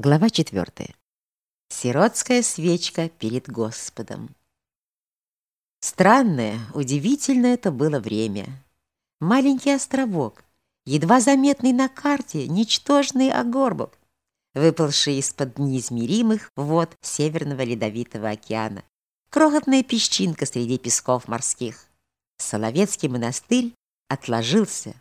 Глава 4. Сиротская свечка перед Господом. Странное, удивительное это было время. Маленький островок, едва заметный на карте, ничтожный огорбок, выпалший из-под неизмеримых вод Северного Ледовитого океана. Крохотная песчинка среди песков морских. Соловецкий монастырь отложился,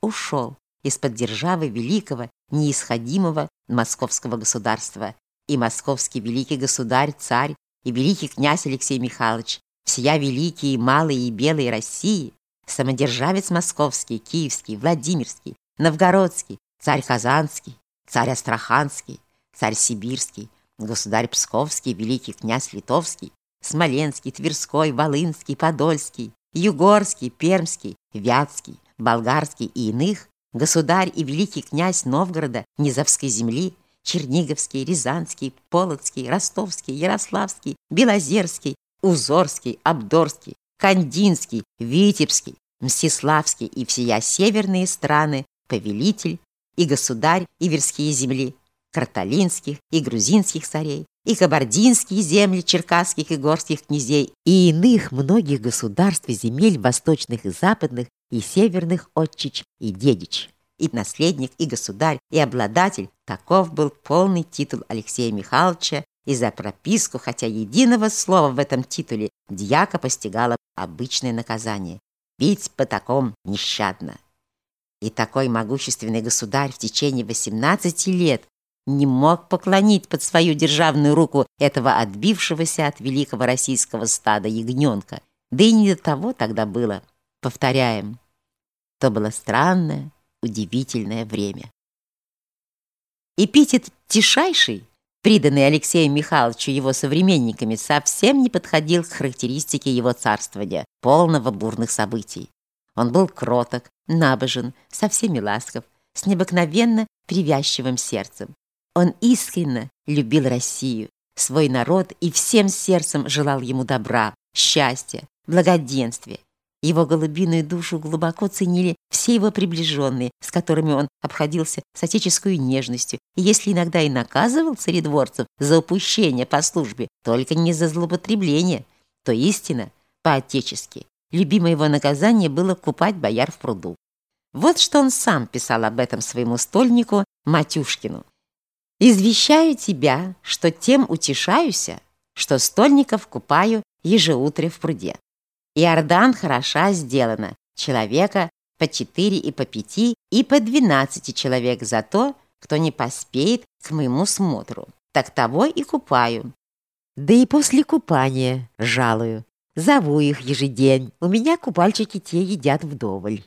ушел из-под державы великого, неисходимого московского государства, и московский великий государь, царь и великий князь Алексей Михайлович, всея великие, малые и белые России, самодержавец московский, киевский, Владимирский, новгородский, царь Казанский, царь Астраханский, царь Сибирский, государь Псковский, великий князь Литовский, Смоленский, Тверской, Волынский, Подольский, Югорский, Пермский, Вятский, Болгарский и иных, государь и великий князь Новгорода, Низовской земли, Черниговский, Рязанский, Полоцкий, Ростовский, Ярославский, Белозерский, Узорский, Абдорский, Кандинский, Витебский, Мстиславский и всея северные страны, повелитель и государь Иверские земли, карталинских и грузинских царей, и кабардинские земли черкасских и горских князей, и иных многих государств и земель восточных и западных, и северных отчич и дедич. И наследник, и государь, и обладатель – таков был полный титул Алексея Михайловича, и за прописку, хотя единого слова в этом титуле, дьяка постигала обычное наказание – бить по таком нещадно. И такой могущественный государь в течение 18 лет не мог поклонить под свою державную руку этого отбившегося от великого российского стада ягненка. Да и не до того тогда было. Повторяем, то было странное, удивительное время. Эпитет «тишайший», приданный Алексею Михайловичу его современниками, совсем не подходил к характеристике его царствования, полного бурных событий. Он был кроток, набожен, со всеми ласков, с необыкновенно привязчивым сердцем. Он искренне любил Россию, свой народ и всем сердцем желал ему добра, счастья, благоденствия. Его голубиную душу глубоко ценили все его приближенные, с которыми он обходился с отеческую нежностью, и если иногда и наказывал царедворцев за упущение по службе, только не за злоупотребление, то истина по-отечески. Любимое его наказание было купать бояр в пруду. Вот что он сам писал об этом своему стольнику Матюшкину. Извещаю тебя, что тем утешаюся, что стольников купаю ежеутре в пруде. Иордан хороша сделана, человека по четыре и по пяти и по двенадцати человек за то, кто не поспеет к моему смотру. Так того и купаю. Да и после купания жалую. Зову их ежедень. У меня купальчики те едят вдоволь.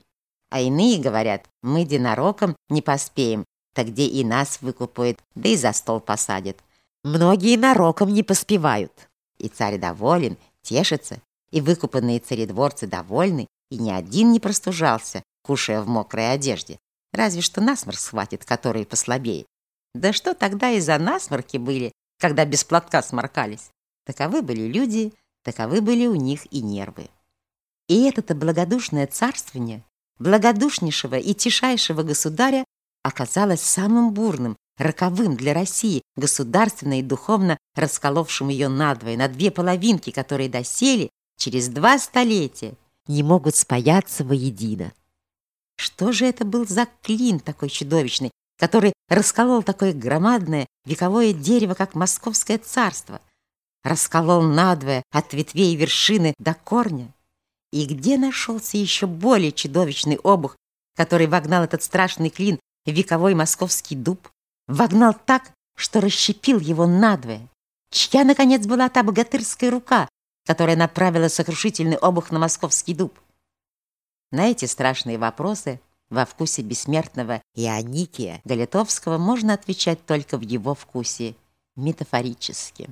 А иные говорят, мы денороком не поспеем, так где и нас выкупают, да и за стол посадят. Многие нароком не поспевают. И царь доволен, тешится, и выкупанные царедворцы довольны, и ни один не простужался, кушая в мокрой одежде. Разве что насморк схватит, который послабее. Да что тогда и за насморки были, когда без платка сморкались. Таковы были люди, таковы были у них и нервы. И это-то благодушное царствование благодушнейшего и тишайшего государя оказалось самым бурным, роковым для России, государственно и духовно расколовшим ее надвое, на две половинки, которые досели через два столетия не могут спаяться воедино. Что же это был за клин такой чудовищный, который расколол такое громадное вековое дерево, как Московское царство, расколол надвое от ветвей вершины до корня? И где нашелся еще более чудовищный обух, который вогнал этот страшный клин вековой московский дуб, вогнал так, что расщепил его надвое. Чья, наконец, была та богатырская рука, которая направила сокрушительный обух на московский дуб? На эти страшные вопросы во вкусе бессмертного Ионикия Галитовского можно отвечать только в его вкусе метафорически.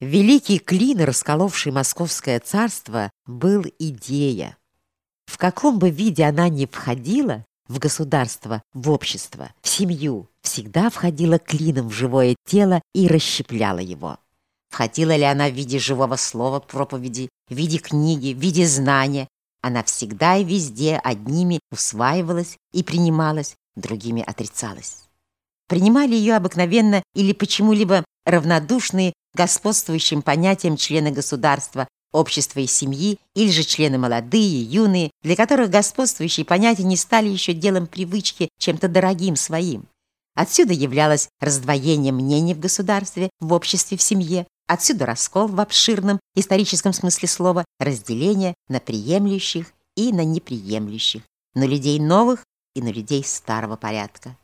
Великий клин, расколовший московское царство, был идея. В каком бы виде она ни входила, в государство, в общество, в семью, всегда входила клином в живое тело и расщепляла его. Входила ли она в виде живого слова проповеди, в виде книги, в виде знания, она всегда и везде одними усваивалась и принималась, другими отрицалась. принимали ее обыкновенно или почему-либо равнодушные господствующим понятиям члены государства, общества и семьи, или же члены молодые, юные, для которых господствующие понятия не стали еще делом привычки чем-то дорогим своим. Отсюда являлось раздвоение мнений в государстве, в обществе, в семье, отсюда раскол в обширном историческом смысле слова, разделение на приемлющих и на неприемлющих, на людей новых и на людей старого порядка.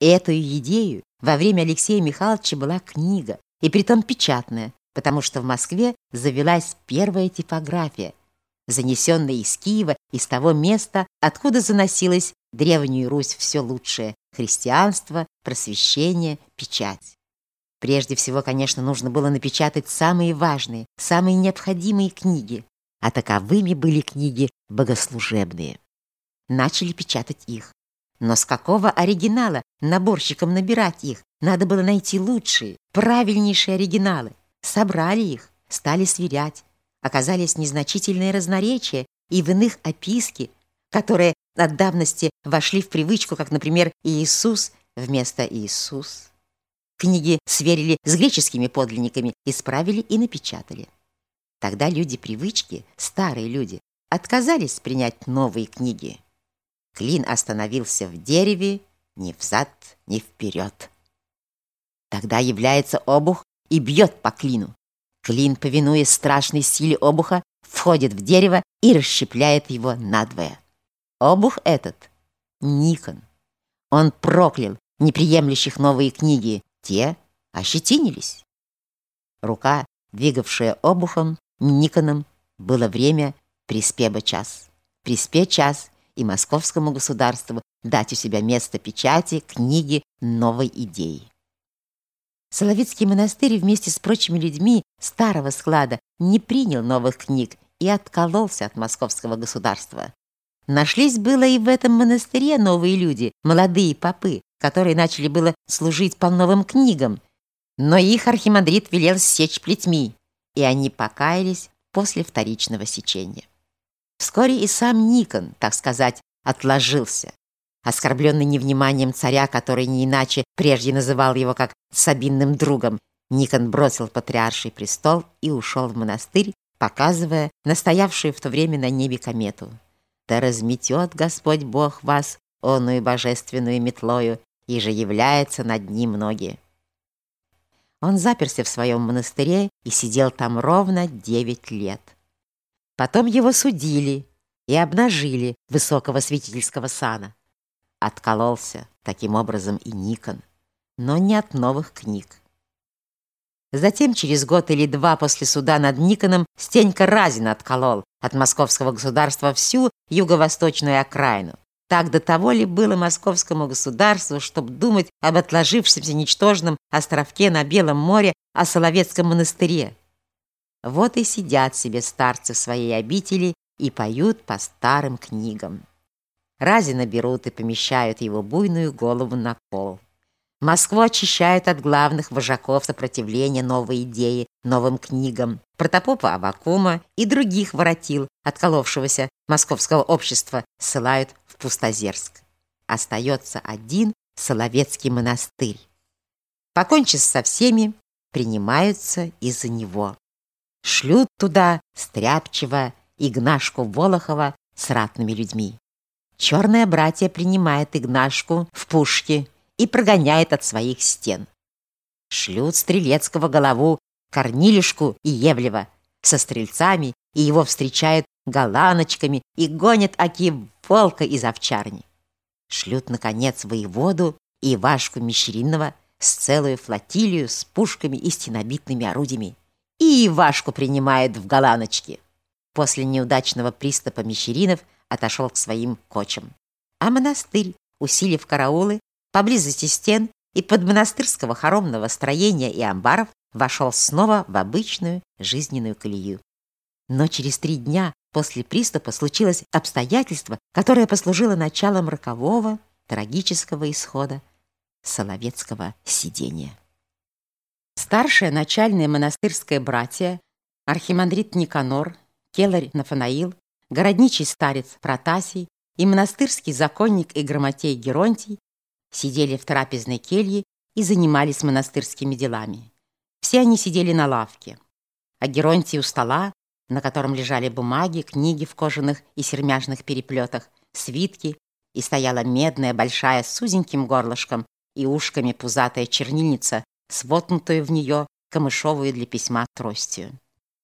Эту идею во время Алексея Михайловича была книга, и притом печатная, потому что в Москве завелась первая типография, занесенная из Киева, из того места, откуда заносилась Древнюю Русь все лучшее – христианство, просвещение, печать. Прежде всего, конечно, нужно было напечатать самые важные, самые необходимые книги, а таковыми были книги богослужебные. Начали печатать их. Но с какого оригинала наборщикам набирать их? Надо было найти лучшие, правильнейшие оригиналы. Собрали их, стали сверять. Оказались незначительные разноречия и в иных описки, которые от давности вошли в привычку, как, например, Иисус вместо Иисус. Книги сверили с греческими подлинниками, исправили и напечатали. Тогда люди привычки, старые люди, отказались принять новые книги. Клин остановился в дереве ни взад, ни вперед. Тогда является обух и бьет по клину. Клин, повинуясь страшной силе обуха, входит в дерево и расщепляет его надвое. Обух этот — Никон. Он проклял неприемлющих новые книги, те ощетинились. Рука, двигавшая обухом, Никоном, было время приспеба час. Приспе час и московскому государству дать у себя место печати книги новой идеи. Соловецкий монастырь вместе с прочими людьми старого склада не принял новых книг и откололся от московского государства. Нашлись было и в этом монастыре новые люди, молодые попы, которые начали было служить по новым книгам, но их архимандрит велел сечь плетьми, и они покаялись после вторичного сечения. Вскоре и сам Никон, так сказать, отложился. Оскорбленный невниманием царя, который не иначе прежде называл его как Сабинным другом, Никон бросил патриарший престол и ушел в монастырь, показывая настоявшую в то время на небе комету. «Да разметет Господь Бог вас, оную божественную метлою, и же является над ним ноги. Он заперся в своем монастыре и сидел там ровно девять лет. Потом его судили и обнажили высокого святительского сана. Откололся таким образом и Никон, но не от новых книг. Затем, через год или два после суда над Никоном, Стенька Разин отколол от московского государства всю юго-восточную окраину. Так до того ли было московскому государству, чтобы думать об отложившемся ничтожном островке на Белом море, о Соловецком монастыре? Вот и сидят себе старцы в своей обители и поют по старым книгам. Разина берут и помещают его буйную голову на пол. Москву очищают от главных вожаков сопротивления новой идеи, новым книгам, протопопа Авакума и других воротил, отколовшегося московского общества, ссылают Пустозерск. Остается один Соловецкий монастырь. Покончив со всеми, принимаются из-за него. Шлют туда Стряпчева, Игнашку Волохова с ратными людьми. Черное братья принимает Игнашку в пушке и прогоняет от своих стен. Шлют Стрелецкого голову Корнилюшку и Евлева со стрельцами, и его встречают галаночками и гонят аки волка из овчарни. Шлют, наконец, воеводу и Ивашку Мещеринова с целую флотилию с пушками и стенобитными орудиями. И Ивашку принимает в галаночке. После неудачного приступа Мещеринов отошел к своим кочам. А монастырь, усилив караулы, поблизости стен и под монастырского хоромного строения и амбаров вошел снова в обычную жизненную колею. Но через три дня После приступа случилось обстоятельство, которое послужило началом рокового, трагического исхода Соловецкого сидения. Старшее начальное монастырское братья, архимандрит Никанор, келарь Нафанаил, городничий старец Протасий и монастырский законник и грамотей Геронтий сидели в трапезной келье и занимались монастырскими делами. Все они сидели на лавке, а Геронтий у стола, на котором лежали бумаги, книги в кожаных и сермяжных переплетах, свитки, и стояла медная, большая, с узеньким горлышком и ушками пузатая чернильница, свотнутую в нее камышовую для письма тростью.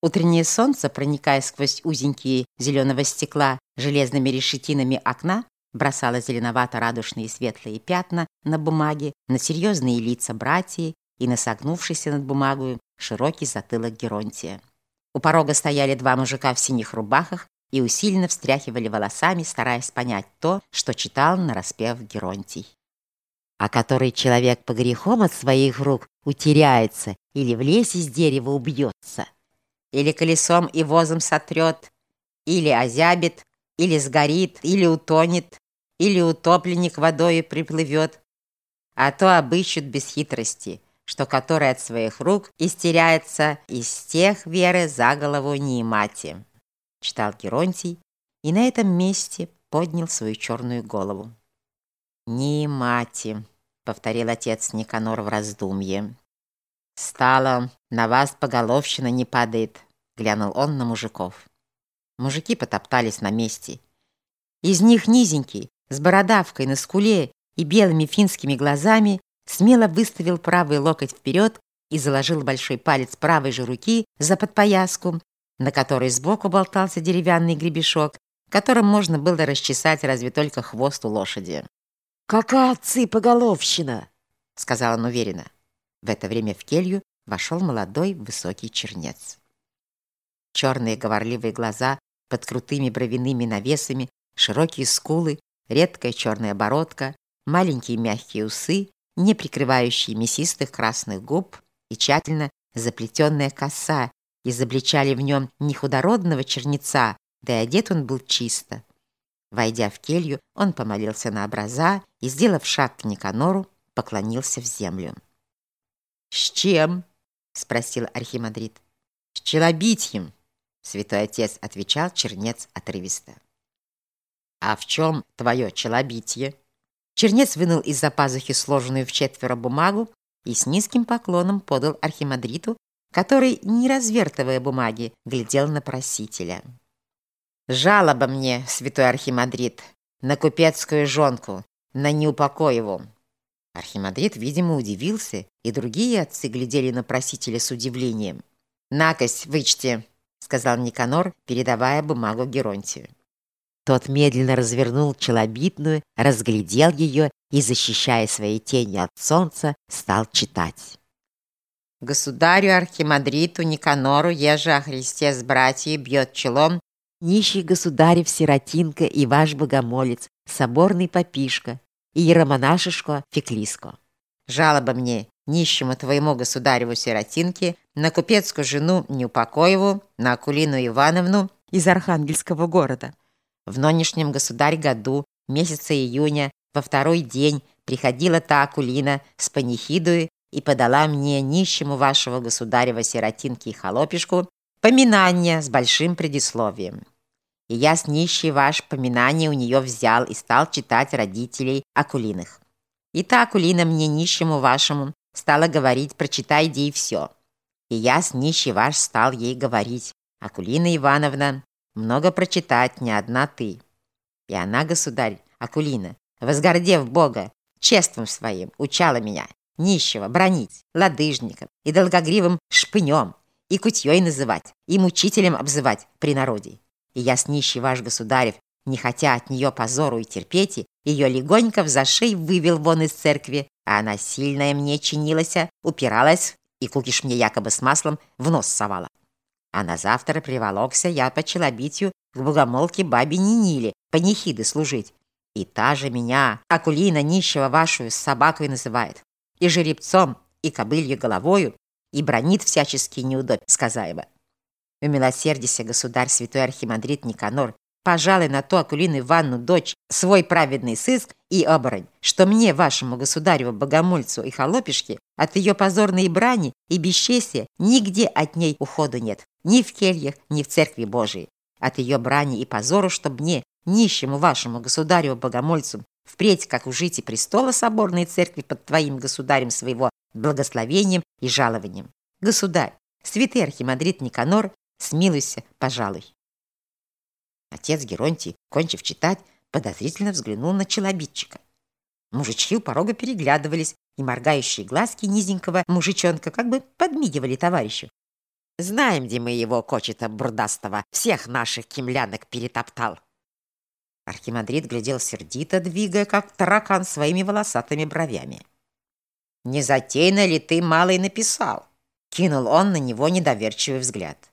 Утреннее солнце, проникая сквозь узенькие зеленого стекла железными решетинами окна, бросало зеленовато-радужные светлые пятна на бумаге, на серьезные лица братьев и на согнувшийся над бумагой широкий затылок Геронтия. У порога стояли два мужика в синих рубахах и усиленно встряхивали волосами, стараясь понять то, что читал на распев Геронтий. А который человек по грехам от своих рук утеряется или в лесе с дерева убьется, или колесом и возом сотрет, или озябит, или сгорит, или утонет, или утопленник водою приплывет, а то обыщут без хитрости, что который от своих рук истеряется из тех веры за голову не мати читал Геронтий и на этом месте поднял свою черную голову. «Не мати», — повторил отец Никанор в раздумье. «Стало, на вас поголовщина не падает», — глянул он на мужиков. Мужики потоптались на месте. Из них низенький, с бородавкой на скуле и белыми финскими глазами, смело выставил правый локоть вперед и заложил большой палец правой же руки за подпояску, на которой сбоку болтался деревянный гребешок, которым можно было расчесать разве только хвост у лошади. «Какая отцы поголовщина!» — сказал он уверенно. В это время в келью вошел молодой высокий чернец. Черные говорливые глаза под крутыми бровяными навесами, широкие скулы, редкая черная бородка, маленькие мягкие усы, не прикрывающие мясистых красных губ и тщательно заплетенная коса, изобличали в нем не худородного черница, да и одет он был чисто. Войдя в келью, он помолился на образа и, сделав шаг к Никанору, поклонился в землю. «С чем?» — спросил архимандрит. «С челобитьем», — святой отец отвечал чернец отрывисто. «А в чем твое челобитье?» Чернец вынул из-за пазухи сложенную в четверо бумагу и с низким поклоном подал архимандриту который, не развертывая бумаги, глядел на просителя. «Жалоба мне, святой архимандрит, на купецкую жонку, на Неупокоеву». Архимандрит, видимо, удивился, и другие отцы глядели на просителя с удивлением. «Накость, вычти», — сказал Никанор, передавая бумагу Геронтию. Тот медленно развернул челобитную, разглядел ее и, защищая свои тени от солнца, стал читать. Государю архимандриту Никанору, еже о Христе с братьей, бьет челом нищий государев сиротинка и ваш богомолец, соборный попишка и иеромонашишко Феклиско. Жалоба мне, нищему твоему государеву сиротинке, на купецкую жену Неупокоеву, на Акулину Ивановну из Архангельского города. В нынешнем государь году, месяца июня, во второй день приходила та Акулина с панихидою и подала мне, нищему вашего государева сиротинки и холопишку, поминание с большим предисловием. И я с нищей ваш поминание у нее взял и стал читать родителей Акулиных. И та Акулина мне, нищему вашему, стала говорить, прочитай, и все. И я с нищей ваш стал ей говорить, Акулина Ивановна, много прочитать, не одна ты. И она, государь, Акулина, возгордев Бога, чеством своим, учала меня, нищего бронить лодыжником и долгогривым шпынем, и кутьей называть, и мучителем обзывать при народе. И я с нищий ваш государев, не хотя от нее позору и терпеть, ее легонько в зашей вывел вон из церкви, а она сильная мне чинилась, упиралась, и кукиш мне якобы с маслом в нос совала. А на завтра приволокся я по челобитию к богомолке бабе Ниниле, панихиды служить. И та же меня, Акулина нищего вашу, с собакой называет и жеребцом, и кобылью головою, и бронит всячески неудобь сказаева. Умилосердися, государь святой архимандрит Никанор, пожалуй на то Акулину Ивановну дочь свой праведный сыск и обороть, что мне, вашему государеву, богомольцу и холопишке, от ее позорной брани и бесчестия нигде от ней уходу нет, ни в кельях, ни в церкви Божией. От ее брани и позору, чтоб мне, нищему вашему государеву, богомольцу, впредь, как ужите престола соборной церкви под твоим государем своего благословением и жалованием. Государь, святый архимандрит Никанор, смилуйся, пожалуй. Отец Геронтий, кончив читать, подозрительно взглянул на челобитчика. Мужички у порога переглядывались, и моргающие глазки низенького мужичонка как бы подмигивали товарищу. «Знаем, где мы его, кочета бурдастого, всех наших кемлянок перетоптал!» Архимандрит глядел сердито, двигая, как таракан, своими волосатыми бровями. «Не затейно ли ты, малый, написал?» Кинул он на него недоверчивый взгляд.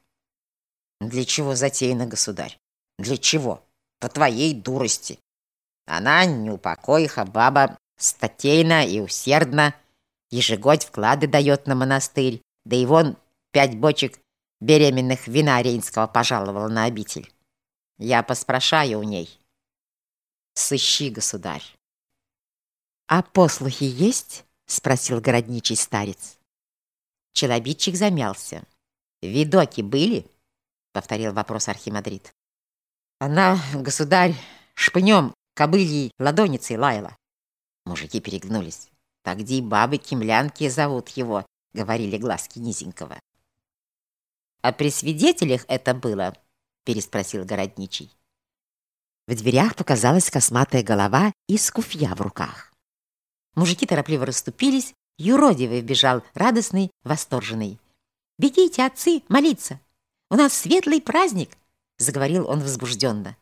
«Для чего затеяно, государь? Для чего? По твоей дурости. Она не упокоиха баба статейно и усердно, ежегодь вклады дает на монастырь, да и вон пять бочек беременных вина рейнского пожаловала на обитель. Я поспрашаю у ней. Сыщи, государь. «А послухи есть?» — спросил городничий старец. Челобитчик замялся. «Видоки были?» — повторил вопрос архимандрит. «Она, государь, шпынем кобыльей ладоницей лаяла». Мужики перегнулись. «Тогди бабы кемлянки зовут его», — говорили глазки низенького. «А при свидетелях это было?» — переспросил городничий. В дверях показалась косматая голова и скуфья в руках. Мужики торопливо расступились, юродивый вбежал радостный, восторженный. «Бегите, отцы, молиться! У нас светлый праздник!» — заговорил он возбужденно.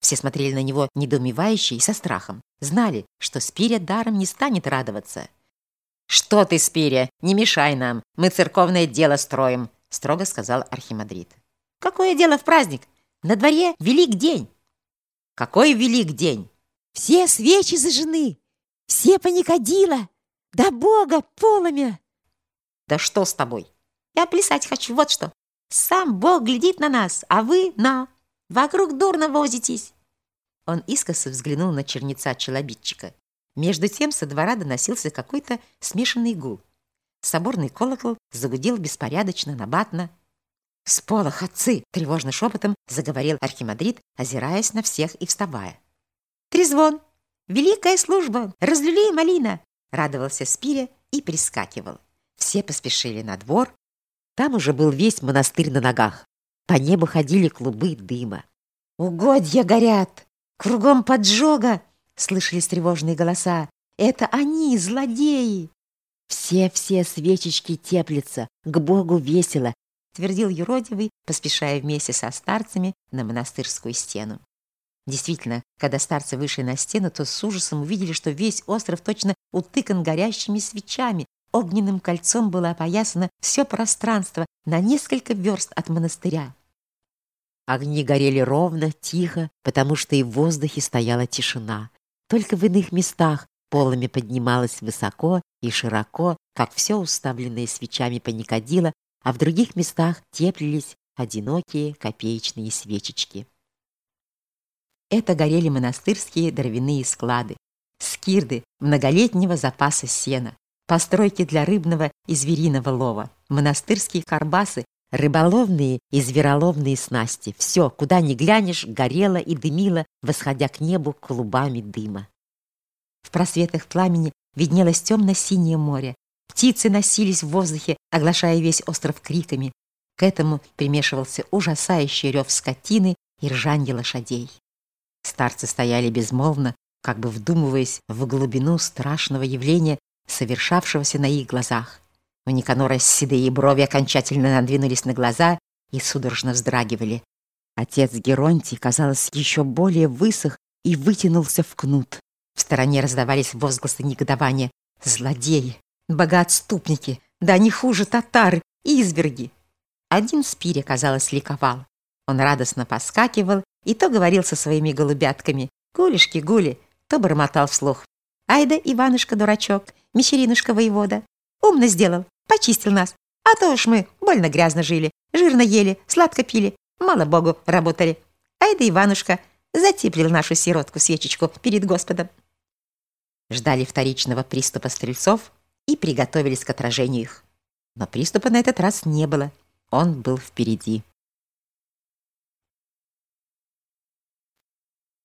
Все смотрели на него недоумевающе и со страхом. Знали, что Спиря даром не станет радоваться. «Что ты, Спиря, не мешай нам, мы церковное дело строим», — строго сказал архимандрит. «Какое дело в праздник? На дворе велик день». «Какой велик день?» «Все свечи зажжены, все паникодила, да Бога полымя!» «Да что с тобой? Я плясать хочу, вот что. Сам Бог глядит на нас, а вы на... Вокруг дурно возитесь!» Он искоса взглянул на черница челобитчика. Между тем со двора доносился какой-то смешанный гул. Соборный колокол загудел беспорядочно, набатно. «Сполох, отцы!» — тревожно шепотом заговорил архимандрит, озираясь на всех и вставая. «Трезвон! Великая служба! Разлюли малина!» — радовался Спиря и прискакивал. Все поспешили на двор. Там уже был весь монастырь на ногах. По небу ходили клубы дыма. «Угодья горят! Кругом поджога!» — слышались тревожные голоса. «Это они, злодеи!» «Все-все свечечки теплятся, к Богу весело!» — твердил юродивый, поспешая вместе со старцами на монастырскую стену. Действительно, когда старцы вышли на стену, то с ужасом увидели, что весь остров точно утыкан горящими свечами, огненным кольцом было опоясано все пространство на несколько верст от монастыря. Огни горели ровно, тихо, потому что и в воздухе стояла тишина. Только в иных местах полами поднималось высоко и широко, как все уставленное свечами паникодило, а в других местах теплились одинокие копеечные свечечки. Это горели монастырские дровяные склады, скирды многолетнего запаса сена, постройки для рыбного и звериного лова, монастырские карбасы Рыболовные и звероловные снасти. Все, куда ни глянешь, горело и дымило, восходя к небу клубами дыма. В просветах пламени виднелось темно-синее море. Птицы носились в воздухе, оглашая весь остров криками. К этому примешивался ужасающий рев скотины и ржанье лошадей. Старцы стояли безмолвно, как бы вдумываясь в глубину страшного явления, совершавшегося на их глазах. У Никанора седые брови окончательно надвинулись на глаза и судорожно вздрагивали. Отец Геронтий, казалось, еще более высох и вытянулся в кнут. В стороне раздавались возгласы негодования. «Злодеи! Богоотступники! Да не хуже татары! Изверги!» Один Спири, казалось, ликовал. Он радостно поскакивал и то говорил со своими голубятками «Гулишки, гули!» то бормотал вслух. «Айда, Иванушка-дурачок, Мещеринушка-воевода, Умно сделал, почистил нас. А то уж мы больно грязно жили, жирно ели, сладко пили, мало богу работали. Ай да Иванушка затеплил нашу сиротку-свечечку перед Господом. Ждали вторичного приступа стрельцов и приготовились к отражению их. Но приступа на этот раз не было. Он был впереди.